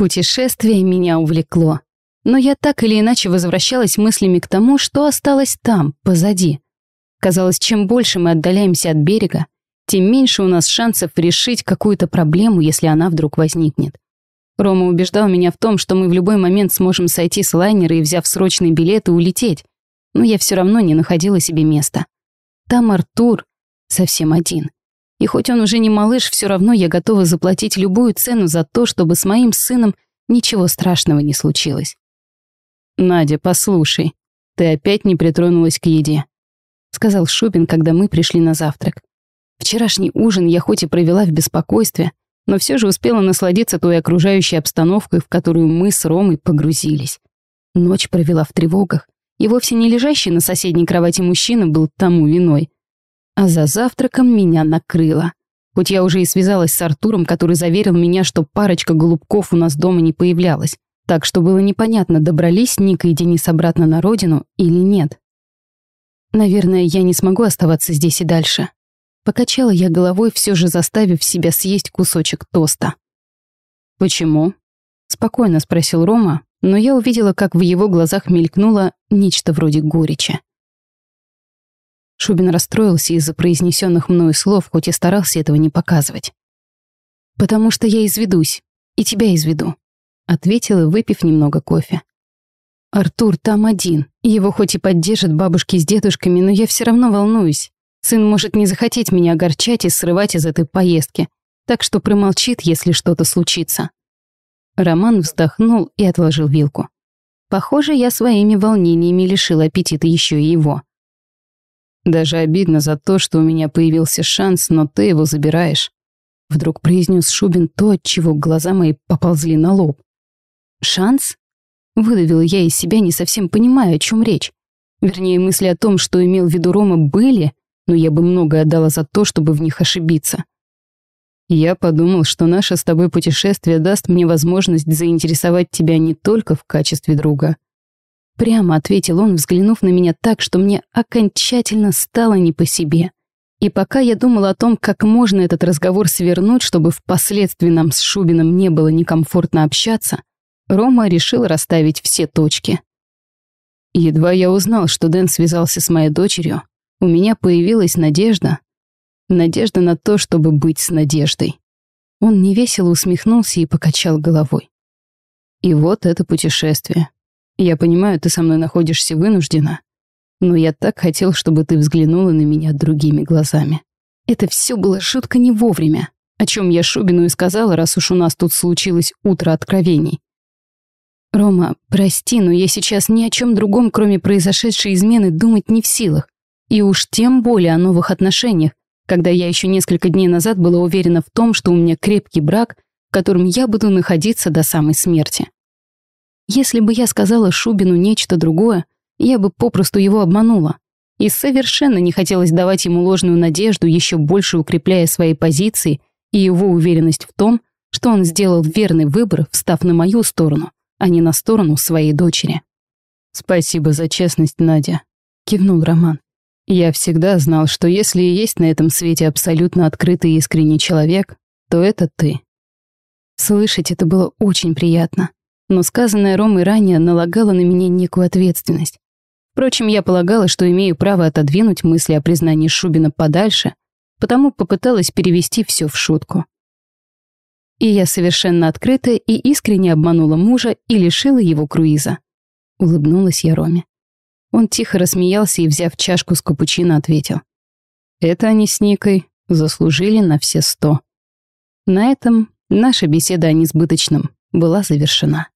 Путешествие меня увлекло. Но я так или иначе возвращалась мыслями к тому, что осталось там, позади. Казалось, чем больше мы отдаляемся от берега, тем меньше у нас шансов решить какую-то проблему, если она вдруг возникнет. Рома убеждал меня в том, что мы в любой момент сможем сойти с лайнера и, взяв срочный билет, и улететь. Но я все равно не находила себе места. Там Артур совсем один. И хоть он уже не малыш, все равно я готова заплатить любую цену за то, чтобы с моим сыном ничего страшного не случилось. «Надя, послушай, ты опять не притронулась к еде», — сказал Шубин, когда мы пришли на завтрак. Вчерашний ужин я хоть и провела в беспокойстве, но все же успела насладиться той окружающей обстановкой, в которую мы с Ромой погрузились. Ночь провела в тревогах, и вовсе не лежащий на соседней кровати мужчина был тому виной. А за завтраком меня накрыло. Хоть я уже и связалась с Артуром, который заверил меня, что парочка голубков у нас дома не появлялась, так что было непонятно, добрались Ника и Денис обратно на родину или нет. Наверное, я не смогу оставаться здесь и дальше. Покачала я головой, все же заставив себя съесть кусочек тоста. «Почему?» — спокойно спросил Рома, но я увидела, как в его глазах мелькнуло нечто вроде горечи. Шубин расстроился из-за произнесенных мною слов, хоть и старался этого не показывать. «Потому что я изведусь, и тебя изведу», — ответила, выпив немного кофе. «Артур там один, его хоть и поддержат бабушки с дедушками, но я все равно волнуюсь. Сын может не захотеть меня огорчать и срывать из этой поездки, так что промолчит, если что-то случится». Роман вздохнул и отложил вилку. Похоже, я своими волнениями лишил аппетита еще и его. Даже обидно за то, что у меня появился шанс, но ты его забираешь. Вдруг произнес Шубин то, от чего глаза мои поползли на лоб. «Шанс?» Выдавила я из себя, не совсем понимая, о чем речь. Вернее, мысли о том, что имел в виду Рома, были, но я бы многое отдала за то, чтобы в них ошибиться. Я подумал, что наше с тобой путешествие даст мне возможность заинтересовать тебя не только в качестве друга, Прямо ответил он, взглянув на меня так, что мне окончательно стало не по себе. И пока я думала о том, как можно этот разговор свернуть, чтобы впоследствии нам с Шубиным не было некомфортно общаться, Рома решил расставить все точки. Едва я узнал, что Дэн связался с моей дочерью, у меня появилась надежда. Надежда на то, чтобы быть с надеждой. Он невесело усмехнулся и покачал головой. И вот это путешествие. Я понимаю, ты со мной находишься вынуждена, но я так хотел, чтобы ты взглянула на меня другими глазами. Это все было шутка не вовремя, о чем я Шубину и сказала, раз уж у нас тут случилось утро откровений. Рома, прости, но я сейчас ни о чем другом, кроме произошедшей измены, думать не в силах. И уж тем более о новых отношениях, когда я еще несколько дней назад была уверена в том, что у меня крепкий брак, в котором я буду находиться до самой смерти. Если бы я сказала Шубину нечто другое, я бы попросту его обманула. И совершенно не хотелось давать ему ложную надежду, еще больше укрепляя свои позиции и его уверенность в том, что он сделал верный выбор, встав на мою сторону, а не на сторону своей дочери. «Спасибо за честность, Надя», — кивнул Роман. «Я всегда знал, что если и есть на этом свете абсолютно открытый и искренний человек, то это ты». Слышать это было очень приятно но сказанное Ромой ранее налагало на меня некую ответственность. Впрочем, я полагала, что имею право отодвинуть мысли о признании Шубина подальше, потому попыталась перевести все в шутку. И я совершенно открыто и искренне обманула мужа и лишила его круиза. Улыбнулась я Роме. Он тихо рассмеялся и, взяв чашку с капучино, ответил. «Это они с Никой заслужили на все сто». На этом наша беседа о несбыточном была завершена.